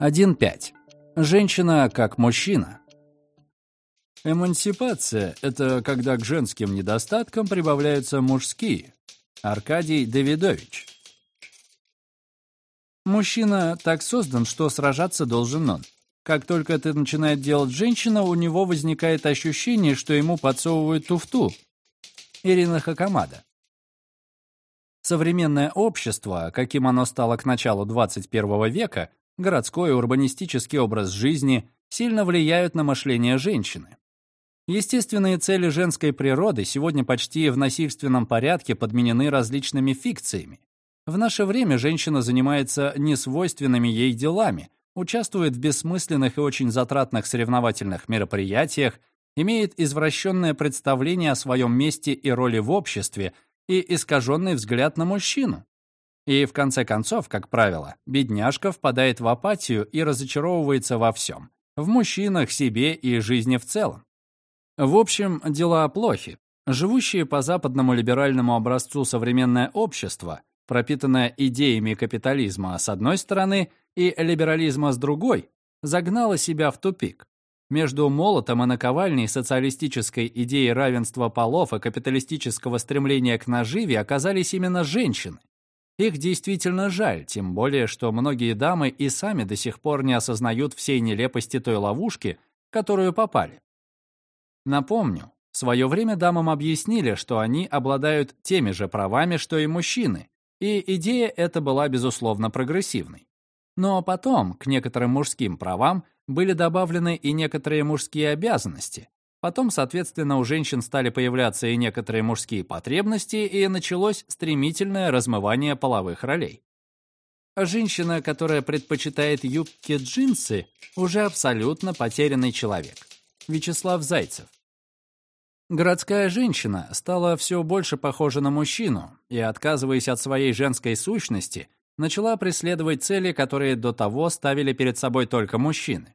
1.5. Женщина как мужчина. Эмансипация – это когда к женским недостаткам прибавляются мужские. Аркадий Давидович. Мужчина так создан, что сражаться должен он. Как только это начинает делать женщина, у него возникает ощущение, что ему подсовывают туфту. Ирина Хакамада. Современное общество, каким оно стало к началу 21 века, городской урбанистический образ жизни, сильно влияют на мышление женщины. Естественные цели женской природы сегодня почти в насильственном порядке подменены различными фикциями. В наше время женщина занимается несвойственными ей делами, участвует в бессмысленных и очень затратных соревновательных мероприятиях, имеет извращенное представление о своем месте и роли в обществе и искаженный взгляд на мужчину. И в конце концов, как правило, бедняжка впадает в апатию и разочаровывается во всем. В мужчинах, себе и жизни в целом. В общем, дела плохи. Живущее по западному либеральному образцу современное общество, пропитанное идеями капитализма с одной стороны и либерализма с другой, загнало себя в тупик. Между молотом и наковальней социалистической идеи равенства полов и капиталистического стремления к наживе оказались именно женщины. Их действительно жаль, тем более, что многие дамы и сами до сих пор не осознают всей нелепости той ловушки, в которую попали. Напомню, в свое время дамам объяснили, что они обладают теми же правами, что и мужчины, и идея эта была, безусловно, прогрессивной. Но потом к некоторым мужским правам были добавлены и некоторые мужские обязанности, Потом, соответственно, у женщин стали появляться и некоторые мужские потребности, и началось стремительное размывание половых ролей. Женщина, которая предпочитает юбки-джинсы, уже абсолютно потерянный человек. Вячеслав Зайцев. Городская женщина стала все больше похожа на мужчину и, отказываясь от своей женской сущности, начала преследовать цели, которые до того ставили перед собой только мужчины.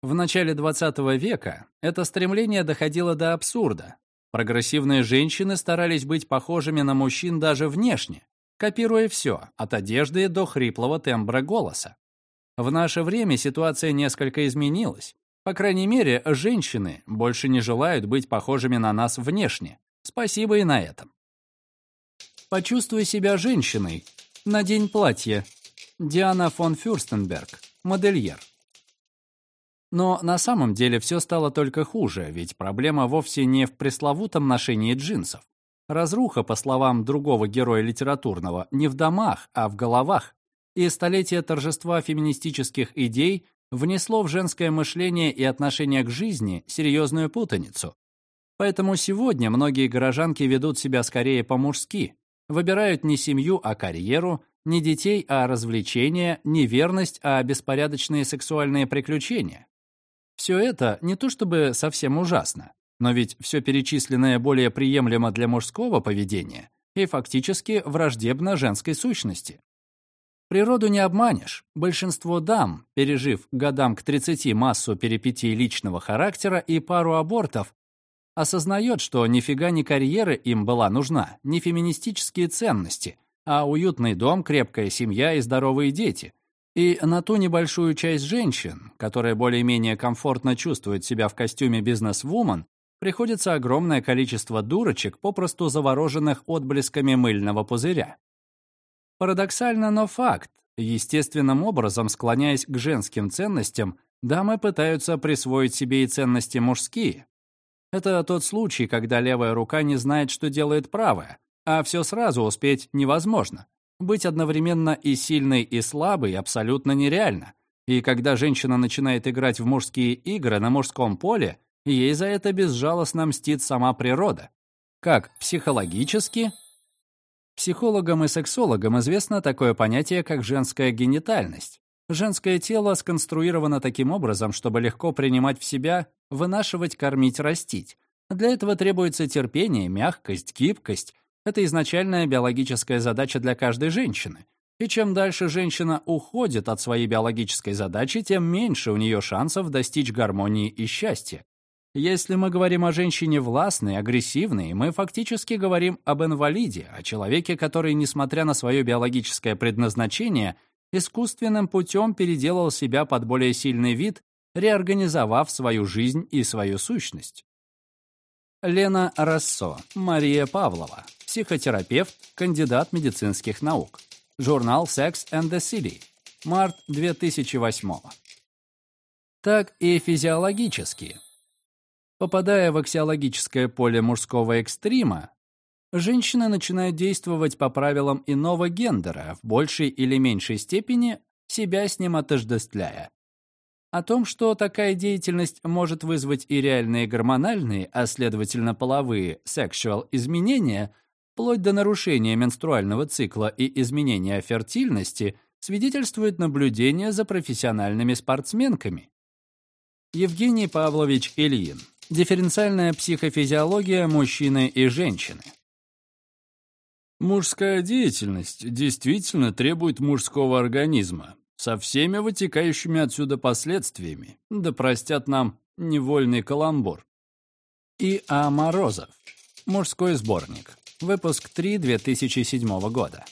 В начале 20 века это стремление доходило до абсурда. Прогрессивные женщины старались быть похожими на мужчин даже внешне, копируя все, от одежды до хриплого тембра голоса. В наше время ситуация несколько изменилась. По крайней мере, женщины больше не желают быть похожими на нас внешне. Спасибо и на этом. Почувствуй себя женщиной. Надень платье. Диана фон Фюрстенберг, модельер. Но на самом деле все стало только хуже, ведь проблема вовсе не в пресловутом ношении джинсов. Разруха, по словам другого героя литературного, не в домах, а в головах. И столетие торжества феминистических идей внесло в женское мышление и отношение к жизни серьезную путаницу. Поэтому сегодня многие горожанки ведут себя скорее по-мужски, выбирают не семью, а карьеру, не детей, а развлечения, не верность, а беспорядочные сексуальные приключения. Все это не то чтобы совсем ужасно, но ведь все перечисленное более приемлемо для мужского поведения и фактически враждебно женской сущности. Природу не обманешь. Большинство дам, пережив годам к 30 массу перипетий личного характера и пару абортов, осознает, что нифига не карьера им была нужна, не феминистические ценности, а уютный дом, крепкая семья и здоровые дети, и на ту небольшую часть женщин, которая более-менее комфортно чувствует себя в костюме бизнес-вумен, приходится огромное количество дурочек, попросту завороженных отблесками мыльного пузыря. Парадоксально, но факт. Естественным образом, склоняясь к женским ценностям, дамы пытаются присвоить себе и ценности мужские. Это тот случай, когда левая рука не знает, что делает правая, а все сразу успеть невозможно. Быть одновременно и сильной, и слабой абсолютно нереально. И когда женщина начинает играть в мужские игры на мужском поле, ей за это безжалостно мстит сама природа. Как психологически? Психологам и сексологам известно такое понятие, как женская генитальность. Женское тело сконструировано таким образом, чтобы легко принимать в себя, вынашивать, кормить, растить. Для этого требуется терпение, мягкость, гибкость, это изначальная биологическая задача для каждой женщины. И чем дальше женщина уходит от своей биологической задачи, тем меньше у нее шансов достичь гармонии и счастья. Если мы говорим о женщине властной, агрессивной, мы фактически говорим об инвалиде, о человеке, который, несмотря на свое биологическое предназначение, искусственным путем переделал себя под более сильный вид, реорганизовав свою жизнь и свою сущность. Лена Рассо, Мария Павлова, психотерапевт, кандидат медицинских наук. Журнал Sex and the City, март 2008 Так и физиологически. Попадая в аксиологическое поле мужского экстрима, женщина начинает действовать по правилам иного гендера, в большей или меньшей степени себя с ним отождествляя. О том, что такая деятельность может вызвать и реальные гормональные, а следовательно половые, sexual изменения, вплоть до нарушения менструального цикла и изменения фертильности, свидетельствует наблюдение за профессиональными спортсменками. Евгений Павлович Ильин. Дифференциальная психофизиология мужчины и женщины. Мужская деятельность действительно требует мужского организма, со всеми вытекающими отсюда последствиями, да простят нам невольный каламбур. И А. Морозов. Мужской сборник. Выпуск 3 2007 года.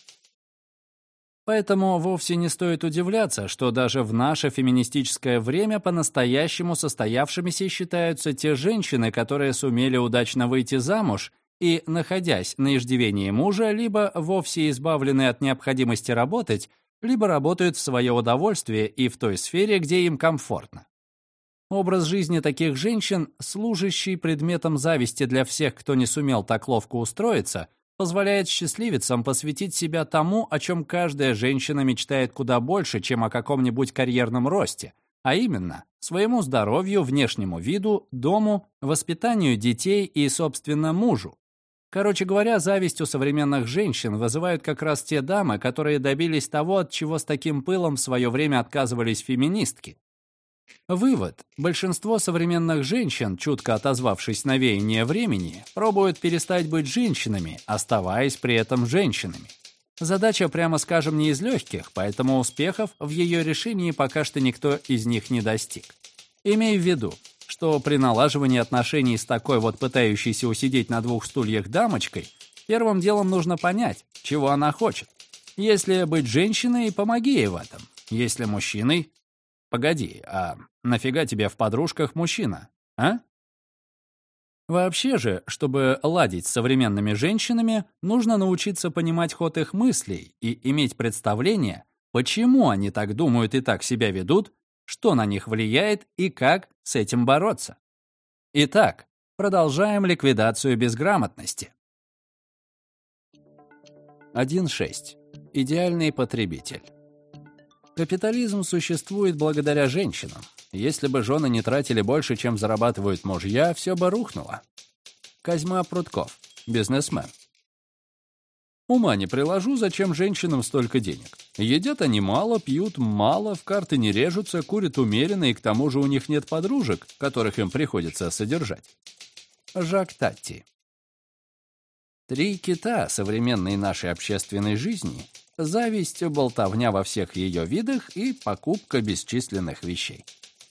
Поэтому вовсе не стоит удивляться, что даже в наше феминистическое время по-настоящему состоявшимися считаются те женщины, которые сумели удачно выйти замуж и, находясь на иждивении мужа, либо вовсе избавлены от необходимости работать, либо работают в свое удовольствие и в той сфере, где им комфортно. Образ жизни таких женщин, служащий предметом зависти для всех, кто не сумел так ловко устроиться, позволяет счастливицам посвятить себя тому, о чем каждая женщина мечтает куда больше, чем о каком-нибудь карьерном росте, а именно своему здоровью, внешнему виду, дому, воспитанию детей и, собственно, мужу, Короче говоря, зависть у современных женщин вызывают как раз те дамы, которые добились того, от чего с таким пылом в свое время отказывались феминистки. Вывод. Большинство современных женщин, чутко отозвавшись на веяние времени, пробуют перестать быть женщинами, оставаясь при этом женщинами. Задача, прямо скажем, не из легких, поэтому успехов в ее решении пока что никто из них не достиг. Имей в виду, что при налаживании отношений с такой вот пытающейся усидеть на двух стульях дамочкой, первым делом нужно понять, чего она хочет. Если быть женщиной, помоги ей в этом. Если мужчиной, погоди, а нафига тебе в подружках мужчина, а? Вообще же, чтобы ладить с современными женщинами, нужно научиться понимать ход их мыслей и иметь представление, почему они так думают и так себя ведут, что на них влияет и как с этим бороться. Итак, продолжаем ликвидацию безграмотности. 1.6. Идеальный потребитель. Капитализм существует благодаря женщинам. Если бы жены не тратили больше, чем зарабатывают мужья, все бы рухнуло. Козьма Прутков, бизнесмен. Ума не приложу, зачем женщинам столько денег. Едят они мало, пьют мало, в карты не режутся, курят умеренно, и к тому же у них нет подружек, которых им приходится содержать. Жак Татти. Три кита современной нашей общественной жизни — зависть, болтовня во всех ее видах и покупка бесчисленных вещей.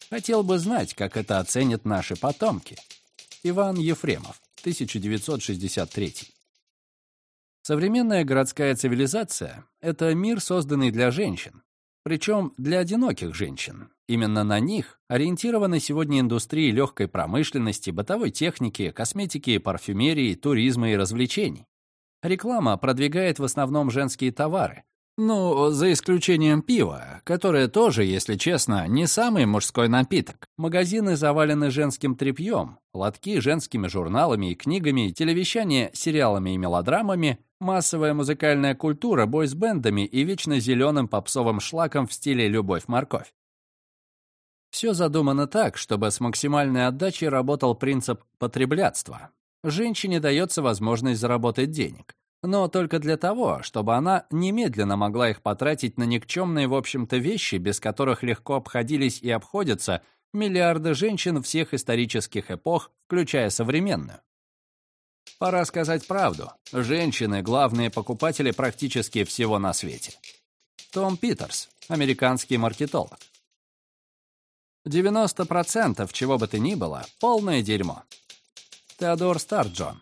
Хотел бы знать, как это оценят наши потомки. Иван Ефремов, 1963 Современная городская цивилизация — это мир, созданный для женщин. Причем для одиноких женщин. Именно на них ориентированы сегодня индустрии легкой промышленности, бытовой техники, косметики, парфюмерии, туризма и развлечений. Реклама продвигает в основном женские товары, ну, за исключением пива, которое тоже, если честно, не самый мужской напиток. Магазины завалены женским тряпьем, лотки женскими журналами и книгами, телевещание сериалами и мелодрамами, массовая музыкальная культура бойсбендами и вечно зеленым попсовым шлаком в стиле «любовь-морковь». Все задумано так, чтобы с максимальной отдачей работал принцип потреблятства. Женщине дается возможность заработать денег но только для того, чтобы она немедленно могла их потратить на никчемные, в общем-то, вещи, без которых легко обходились и обходятся миллиарды женщин всех исторических эпох, включая современную. Пора сказать правду. Женщины — главные покупатели практически всего на свете. Том Питерс, американский маркетолог. 90% чего бы то ни было — полное дерьмо. Теодор Старджон,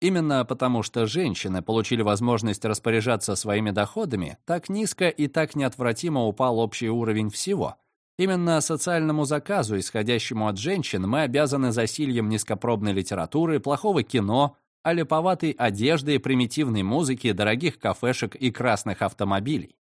Именно потому, что женщины получили возможность распоряжаться своими доходами, так низко и так неотвратимо упал общий уровень всего. Именно социальному заказу, исходящему от женщин, мы обязаны засильем низкопробной литературы, плохого кино, аляповатой одежды, примитивной музыки, дорогих кафешек и красных автомобилей.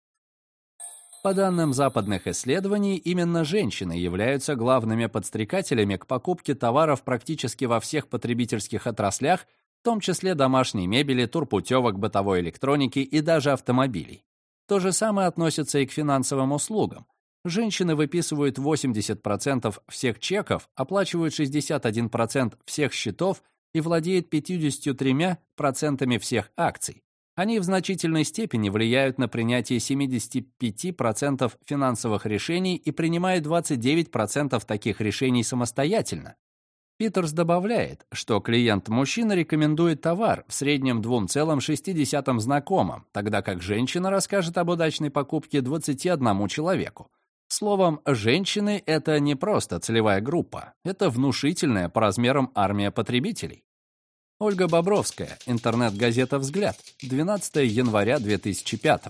По данным западных исследований, именно женщины являются главными подстрекателями к покупке товаров практически во всех потребительских отраслях в том числе домашней мебели, турпутевок, бытовой электроники и даже автомобилей. То же самое относится и к финансовым услугам. Женщины выписывают 80% всех чеков, оплачивают 61% всех счетов и владеют 53% всех акций. Они в значительной степени влияют на принятие 75% финансовых решений и принимают 29% таких решений самостоятельно. Питерс добавляет, что клиент-мужчина рекомендует товар в среднем 2,6 знакомым, тогда как женщина расскажет об удачной покупке 21 человеку. Словом, женщины — это не просто целевая группа, это внушительная по размерам армия потребителей. Ольга Бобровская, интернет-газета «Взгляд», 12 января 2005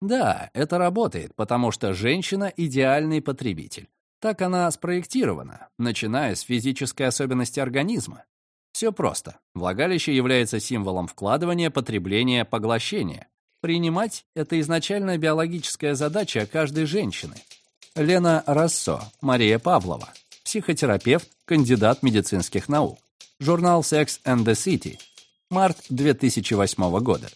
Да, это работает, потому что женщина — идеальный потребитель. Так она спроектирована, начиная с физической особенности организма. Все просто. Влагалище является символом вкладывания, потребления, поглощения. Принимать — это изначально биологическая задача каждой женщины. Лена Рассо, Мария Павлова, психотерапевт, кандидат медицинских наук. Журнал Sex and the City. Март 2008 года.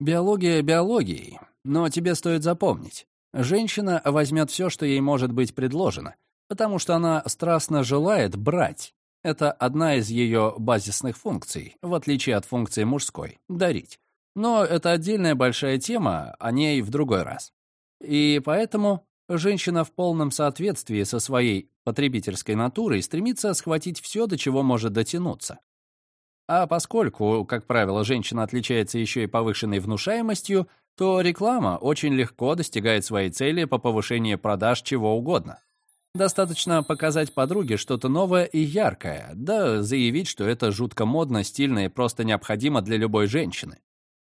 Биология биологией, но тебе стоит запомнить. Женщина возьмет все, что ей может быть предложено, потому что она страстно желает брать. Это одна из ее базисных функций, в отличие от функции мужской — дарить. Но это отдельная большая тема, о ней в другой раз. И поэтому женщина в полном соответствии со своей потребительской натурой стремится схватить все, до чего может дотянуться. А поскольку, как правило, женщина отличается еще и повышенной внушаемостью, то реклама очень легко достигает своей цели по повышению продаж чего угодно. Достаточно показать подруге что-то новое и яркое, да заявить, что это жутко модно, стильно и просто необходимо для любой женщины.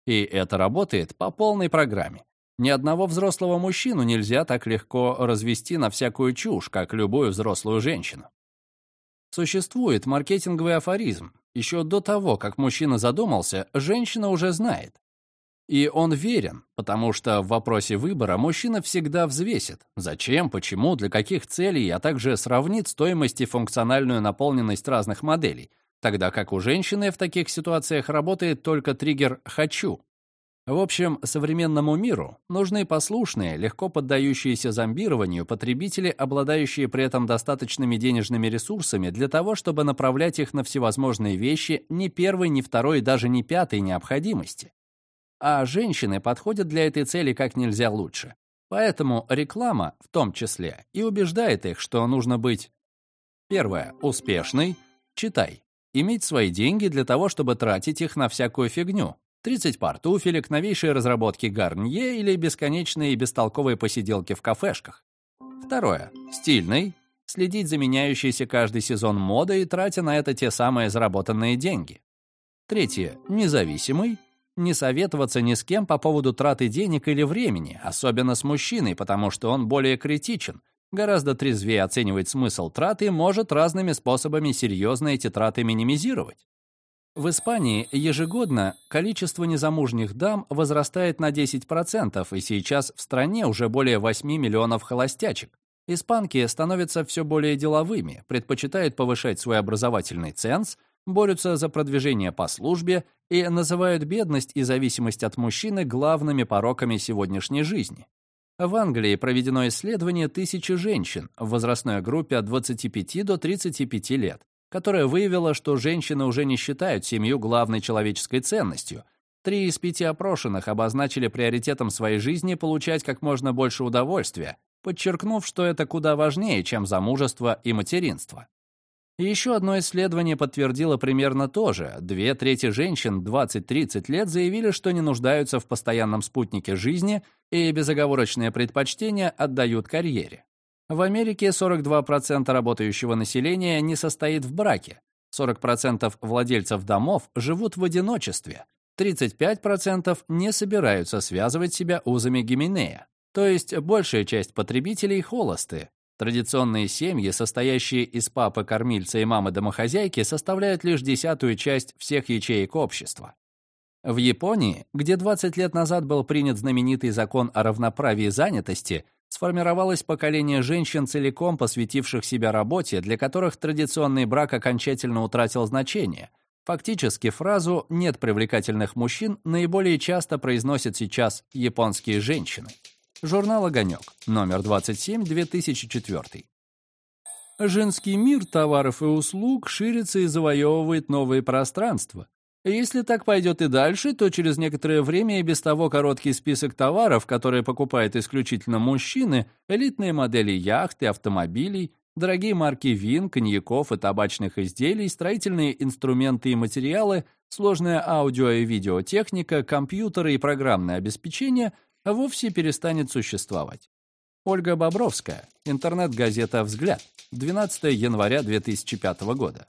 И это работает по полной программе. Ни одного взрослого мужчину нельзя так легко развести на всякую чушь, как любую взрослую женщину. Существует маркетинговый афоризм. Еще до того, как мужчина задумался, женщина уже знает. И он верен, потому что в вопросе выбора мужчина всегда взвесит, зачем, почему, для каких целей, а также сравнит стоимость и функциональную наполненность разных моделей, тогда как у женщины в таких ситуациях работает только триггер «хочу». В общем, современному миру нужны послушные, легко поддающиеся зомбированию потребители, обладающие при этом достаточными денежными ресурсами для того, чтобы направлять их на всевозможные вещи ни первой, ни второй даже ни пятой необходимости а женщины подходят для этой цели как нельзя лучше. Поэтому реклама, в том числе, и убеждает их, что нужно быть Первое. Успешный. Читай. Иметь свои деньги для того, чтобы тратить их на всякую фигню. 30 пар туфелек, новейшие разработки Гарнье или бесконечные и бестолковые посиделки в кафешках. Второе. Стильный. Следить за меняющейся каждый сезон модой, тратя на это те самые заработанные деньги. Третье. Независимый не советоваться ни с кем по поводу траты денег или времени, особенно с мужчиной, потому что он более критичен, гораздо трезвее оценивает смысл траты и может разными способами серьезно эти траты минимизировать. В Испании ежегодно количество незамужних дам возрастает на 10%, и сейчас в стране уже более 8 миллионов холостячек. Испанки становятся все более деловыми, предпочитают повышать свой образовательный ценз – борются за продвижение по службе и называют бедность и зависимость от мужчины главными пороками сегодняшней жизни. В Англии проведено исследование тысячи женщин в возрастной группе от 25 до 35 лет, которое выявило, что женщины уже не считают семью главной человеческой ценностью. Три из пяти опрошенных обозначили приоритетом своей жизни получать как можно больше удовольствия, подчеркнув, что это куда важнее, чем замужество и материнство. Еще одно исследование подтвердило примерно то же. Две трети женщин 20-30 лет заявили, что не нуждаются в постоянном спутнике жизни и безоговорочное предпочтение отдают карьере. В Америке 42% работающего населения не состоит в браке. 40% владельцев домов живут в одиночестве, 35% не собираются связывать себя узами Гименея, то есть большая часть потребителей холосты. Традиционные семьи, состоящие из папы-кормильца и мамы-домохозяйки, составляют лишь десятую часть всех ячеек общества. В Японии, где 20 лет назад был принят знаменитый закон о равноправии занятости, сформировалось поколение женщин, целиком посвятивших себя работе, для которых традиционный брак окончательно утратил значение. Фактически фразу «нет привлекательных мужчин» наиболее часто произносят сейчас японские женщины. Журнал «Огонек», номер 27, 2004. Женский мир товаров и услуг ширится и завоевывает новые пространства. Если так пойдет и дальше, то через некоторое время и без того короткий список товаров, которые покупают исключительно мужчины, элитные модели яхт и автомобилей, дорогие марки вин, коньяков и табачных изделий, строительные инструменты и материалы, сложная аудио и видеотехника, компьютеры и программное обеспечение – вовсе перестанет существовать. Ольга Бобровская, интернет-газета «Взгляд», 12 января 2005 года.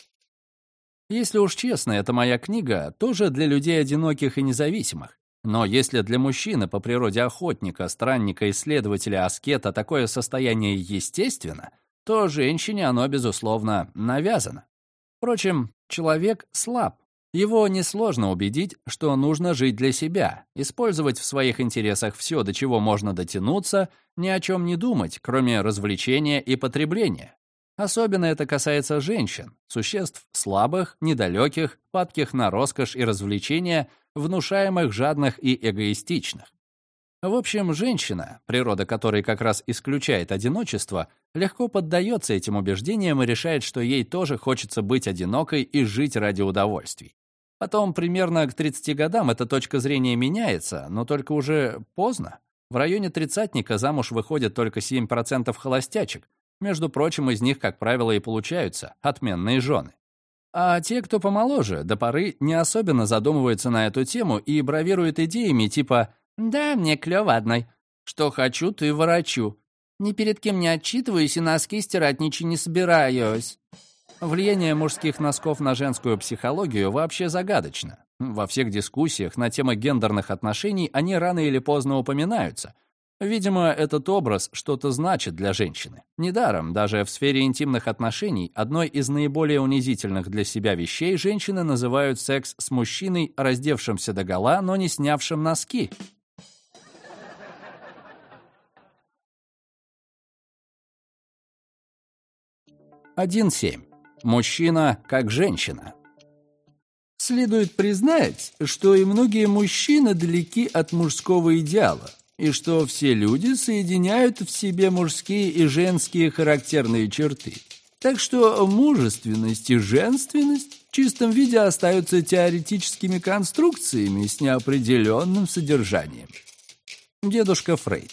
Если уж честно, это моя книга тоже для людей одиноких и независимых. Но если для мужчины по природе охотника, странника, исследователя, аскета такое состояние естественно, то женщине оно, безусловно, навязано. Впрочем, человек слаб, его несложно убедить, что нужно жить для себя, использовать в своих интересах все, до чего можно дотянуться, ни о чем не думать, кроме развлечения и потребления. Особенно это касается женщин, существ слабых, недалеких, падких на роскошь и развлечения, внушаемых жадных и эгоистичных. В общем, женщина, природа которой как раз исключает одиночество, легко поддается этим убеждениям и решает, что ей тоже хочется быть одинокой и жить ради удовольствий. Потом примерно к 30 годам эта точка зрения меняется, но только уже поздно. В районе тридцатника замуж выходит только 7% холостячек. Между прочим, из них, как правило, и получаются отменные жены. А те, кто помоложе, до поры не особенно задумываются на эту тему и бравируют идеями типа «Да, мне клёво одной. Что хочу, и ворочу. Ни перед кем не отчитываюсь и носки стирать ничего не собираюсь». Влияние мужских носков на женскую психологию вообще загадочно. Во всех дискуссиях на темы гендерных отношений они рано или поздно упоминаются. Видимо, этот образ что-то значит для женщины. Недаром, даже в сфере интимных отношений, одной из наиболее унизительных для себя вещей женщины называют секс с мужчиной, раздевшимся догола, но не снявшим носки. Один семь. Мужчина как женщина. Следует признать, что и многие мужчины далеки от мужского идеала, и что все люди соединяют в себе мужские и женские характерные черты. Так что мужественность и женственность в чистом виде остаются теоретическими конструкциями с неопределенным содержанием. Дедушка Фрейд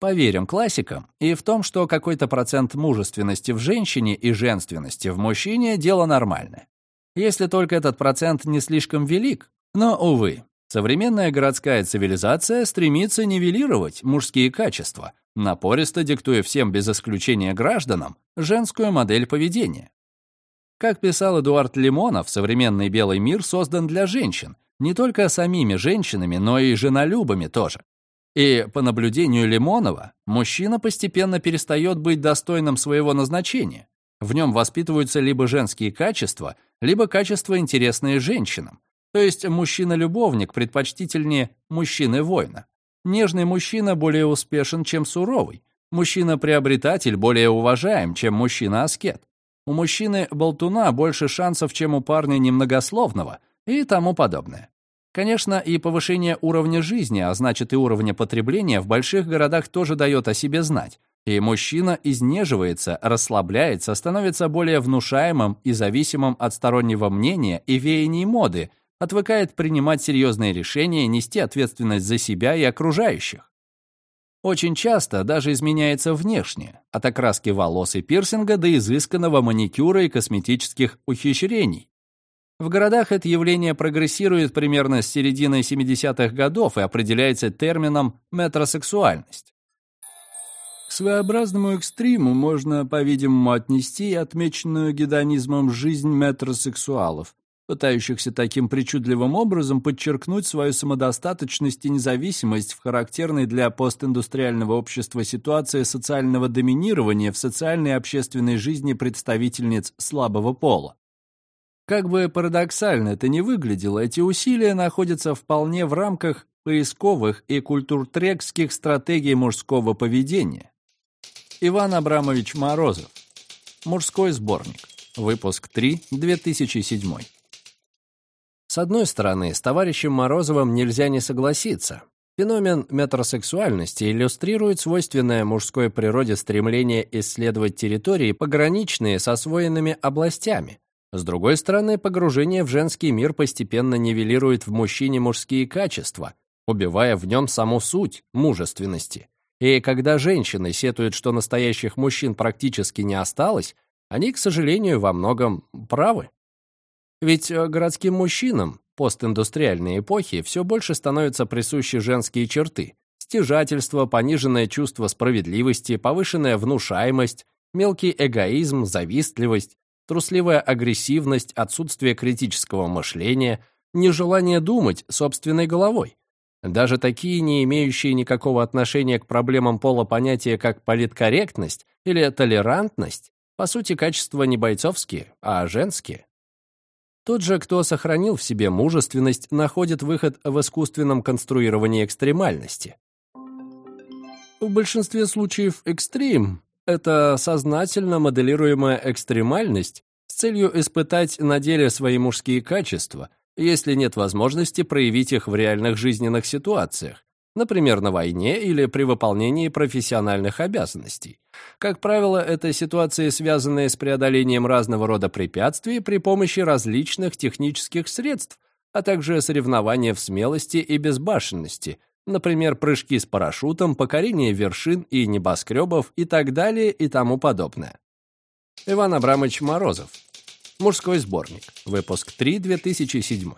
Поверим классикам и в том, что какой-то процент мужественности в женщине и женственности в мужчине – дело нормальное. Если только этот процент не слишком велик. Но, увы, современная городская цивилизация стремится нивелировать мужские качества, напористо диктуя всем без исключения гражданам женскую модель поведения. Как писал Эдуард Лимонов, современный белый мир создан для женщин, не только самими женщинами, но и женолюбами тоже. И, по наблюдению Лимонова, мужчина постепенно перестает быть достойным своего назначения. В нем воспитываются либо женские качества, либо качества, интересные женщинам. То есть мужчина-любовник предпочтительнее мужчины-воина. Нежный мужчина более успешен, чем суровый. Мужчина-приобретатель более уважаем, чем мужчина-аскет. У мужчины-болтуна больше шансов, чем у парня немногословного и тому подобное. Конечно, и повышение уровня жизни, а значит и уровня потребления в больших городах тоже дает о себе знать. И мужчина изнеживается, расслабляется, становится более внушаемым и зависимым от стороннего мнения и веяний моды, отвыкает принимать серьезные решения, нести ответственность за себя и окружающих. Очень часто даже изменяется внешне, от окраски волос и пирсинга до изысканного маникюра и косметических ухищрений. В городах это явление прогрессирует примерно с середины 70-х годов и определяется термином «метросексуальность». К своеобразному экстриму можно, по-видимому, отнести и отмеченную гедонизмом жизнь метросексуалов, пытающихся таким причудливым образом подчеркнуть свою самодостаточность и независимость в характерной для постиндустриального общества ситуации социального доминирования в социальной и общественной жизни представительниц слабого пола. Как бы парадоксально это ни выглядело, эти усилия находятся вполне в рамках поисковых и культуртрекских стратегий мужского поведения. Иван Абрамович Морозов. Мужской сборник. Выпуск 3, 2007. С одной стороны, с товарищем Морозовым нельзя не согласиться. Феномен метросексуальности иллюстрирует свойственное мужской природе стремление исследовать территории, пограничные с освоенными областями. С другой стороны, погружение в женский мир постепенно нивелирует в мужчине мужские качества, убивая в нем саму суть мужественности. И когда женщины сетуют, что настоящих мужчин практически не осталось, они, к сожалению, во многом правы. Ведь э, городским мужчинам постиндустриальной эпохи все больше становятся присущи женские черты. Стяжательство, пониженное чувство справедливости, повышенная внушаемость, мелкий эгоизм, завистливость, трусливая агрессивность, отсутствие критического мышления, нежелание думать собственной головой. Даже такие, не имеющие никакого отношения к проблемам пола понятия, как политкорректность или толерантность, по сути, качества не бойцовские, а женские. Тот же, кто сохранил в себе мужественность, находит выход в искусственном конструировании экстремальности. В большинстве случаев экстрим — это сознательно моделируемая экстремальность с целью испытать на деле свои мужские качества, если нет возможности проявить их в реальных жизненных ситуациях, например, на войне или при выполнении профессиональных обязанностей. Как правило, это ситуации, связанные с преодолением разного рода препятствий при помощи различных технических средств, а также соревнования в смелости и безбашенности, например, прыжки с парашютом, покорение вершин и небоскребов и так далее и тому подобное. Иван Абрамович Морозов. Мужской сборник. Выпуск 3, 2007.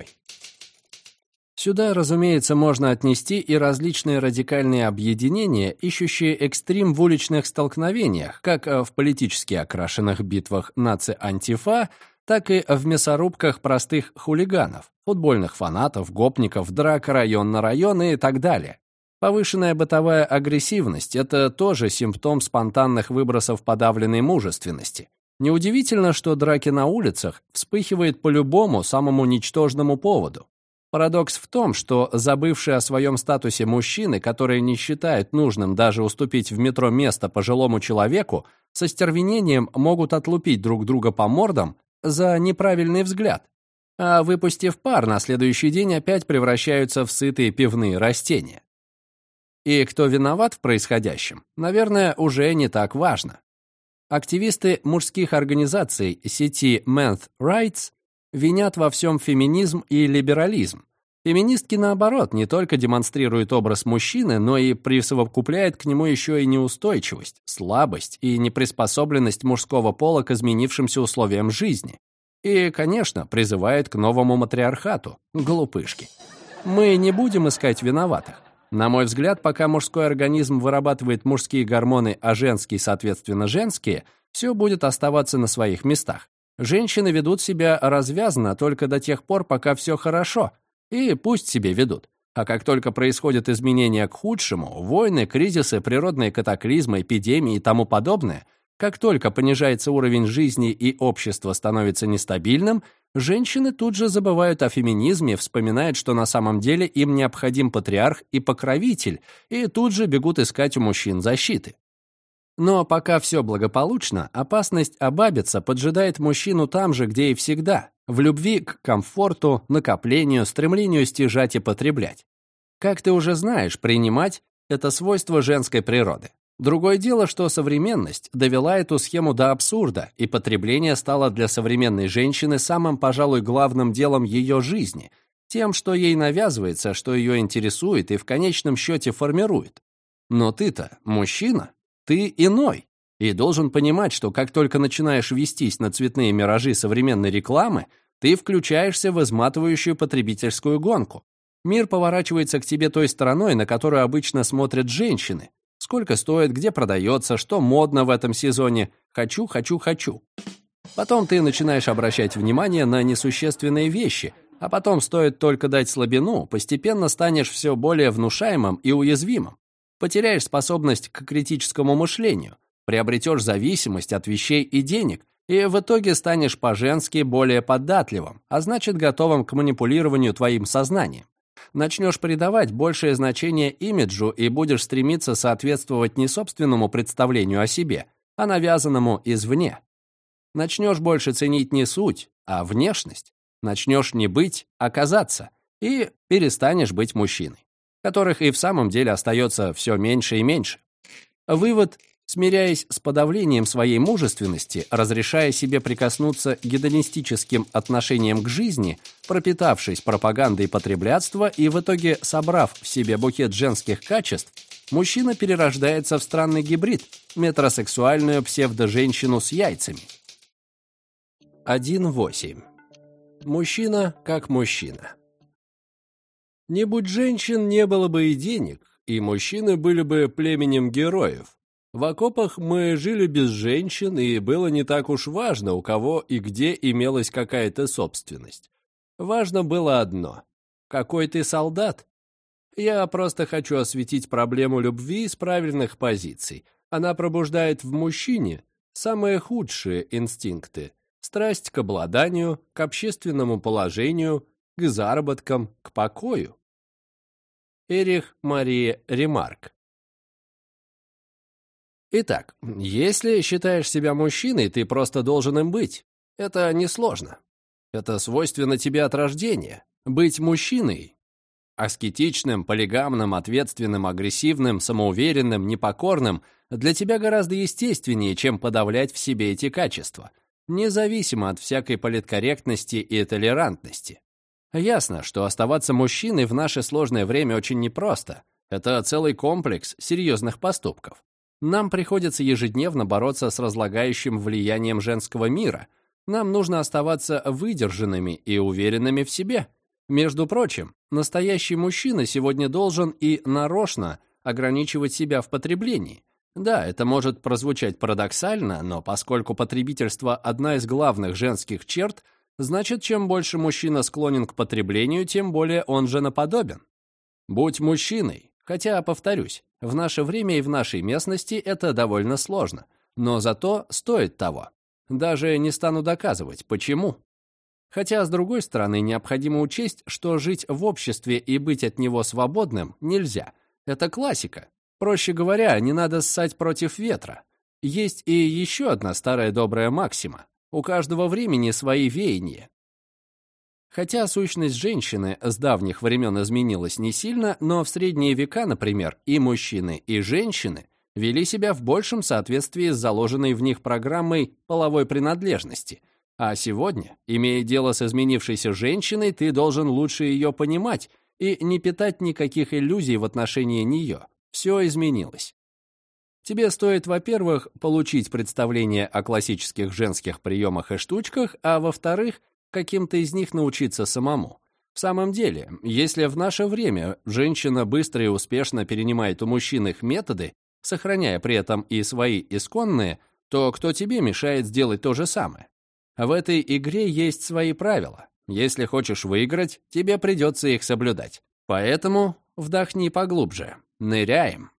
Сюда, разумеется, можно отнести и различные радикальные объединения, ищущие экстрим в уличных столкновениях, как в политически окрашенных битвах наци-антифа, так и в мясорубках простых хулиганов, футбольных фанатов, гопников, драк район на район и так далее. Повышенная бытовая агрессивность – это тоже симптом спонтанных выбросов подавленной мужественности. Неудивительно, что драки на улицах вспыхивают по любому самому ничтожному поводу. Парадокс в том, что забывшие о своем статусе мужчины, которые не считают нужным даже уступить в метро место пожилому человеку, со стервенением могут отлупить друг друга по мордам за неправильный взгляд, а выпустив пар, на следующий день опять превращаются в сытые пивные растения. И кто виноват в происходящем, наверное, уже не так важно. Активисты мужских организаций сети Men's Rights винят во всем феминизм и либерализм. Феминистки, наоборот, не только демонстрируют образ мужчины, но и присовокупляют к нему еще и неустойчивость, слабость и неприспособленность мужского пола к изменившимся условиям жизни. И, конечно, призывают к новому матриархату. Глупышки. Мы не будем искать виноватых. На мой взгляд, пока мужской организм вырабатывает мужские гормоны, а женский, соответственно, женские, все будет оставаться на своих местах. Женщины ведут себя развязно только до тех пор, пока все хорошо, и пусть себе ведут. А как только происходят изменения к худшему, войны, кризисы, природные катаклизмы, эпидемии и тому подобное, как только понижается уровень жизни и общество становится нестабильным, женщины тут же забывают о феминизме, вспоминают, что на самом деле им необходим патриарх и покровитель, и тут же бегут искать у мужчин защиты. Но пока все благополучно, опасность обабиться поджидает мужчину там же, где и всегда, в любви к комфорту, накоплению, стремлению стяжать и потреблять. Как ты уже знаешь, принимать — это свойство женской природы. Другое дело, что современность довела эту схему до абсурда, и потребление стало для современной женщины самым, пожалуй, главным делом ее жизни, тем, что ей навязывается, что ее интересует и в конечном счете формирует. Но ты-то мужчина, ты иной и должен понимать, что как только начинаешь вестись на цветные миражи современной рекламы, ты включаешься в изматывающую потребительскую гонку. Мир поворачивается к тебе той стороной, на которую обычно смотрят женщины, Сколько стоит, где продается, что модно в этом сезоне. Хочу, хочу, хочу. Потом ты начинаешь обращать внимание на несущественные вещи, а потом стоит только дать слабину, постепенно станешь все более внушаемым и уязвимым. Потеряешь способность к критическому мышлению, приобретешь зависимость от вещей и денег, и в итоге станешь по-женски более податливым, а значит готовым к манипулированию твоим сознанием. Начнешь придавать большее значение имиджу и будешь стремиться соответствовать не собственному представлению о себе, а навязанному извне. Начнешь больше ценить не суть, а внешность. Начнешь не быть, а казаться. И перестанешь быть мужчиной, которых и в самом деле остается все меньше и меньше. Вывод смиряясь с подавлением своей мужественности, разрешая себе прикоснуться гедонистическим отношениям к жизни, пропитавшись пропагандой потреблятства и в итоге собрав в себе букет женских качеств, мужчина перерождается в странный гибрид, метросексуальную псевдоженщину с яйцами. 1.8. Мужчина как мужчина. Не будь женщин, не было бы и денег, и мужчины были бы племенем героев, в окопах мы жили без женщин, и было не так уж важно, у кого и где имелась какая-то собственность. Важно было одно — какой ты солдат? Я просто хочу осветить проблему любви с правильных позиций. Она пробуждает в мужчине самые худшие инстинкты — страсть к обладанию, к общественному положению, к заработкам, к покою. Эрих Мария Ремарк Итак, если считаешь себя мужчиной, ты просто должен им быть. Это несложно. Это свойственно тебе от рождения. Быть мужчиной. Аскетичным, полигамным, ответственным, агрессивным, самоуверенным, непокорным для тебя гораздо естественнее, чем подавлять в себе эти качества, независимо от всякой политкорректности и толерантности. Ясно, что оставаться мужчиной в наше сложное время очень непросто. Это целый комплекс серьезных поступков. Нам приходится ежедневно бороться с разлагающим влиянием женского мира. Нам нужно оставаться выдержанными и уверенными в себе. Между прочим, настоящий мужчина сегодня должен и нарочно ограничивать себя в потреблении. Да, это может прозвучать парадоксально, но поскольку потребительство – одна из главных женских черт, значит, чем больше мужчина склонен к потреблению, тем более он женоподобен. Будь мужчиной, хотя, повторюсь, в наше время и в нашей местности это довольно сложно, но зато стоит того. Даже не стану доказывать, почему. Хотя, с другой стороны, необходимо учесть, что жить в обществе и быть от него свободным нельзя. Это классика. Проще говоря, не надо ссать против ветра. Есть и еще одна старая добрая максима. У каждого времени свои веяния. Хотя сущность женщины с давних времен изменилась не сильно, но в средние века, например, и мужчины, и женщины вели себя в большем соответствии с заложенной в них программой половой принадлежности. А сегодня, имея дело с изменившейся женщиной, ты должен лучше ее понимать и не питать никаких иллюзий в отношении нее. Все изменилось. Тебе стоит, во-первых, получить представление о классических женских приемах и штучках, а во-вторых, каким-то из них научиться самому. В самом деле, если в наше время женщина быстро и успешно перенимает у мужчин их методы, сохраняя при этом и свои исконные, то кто тебе мешает сделать то же самое? В этой игре есть свои правила. Если хочешь выиграть, тебе придется их соблюдать. Поэтому вдохни поглубже. Ныряем.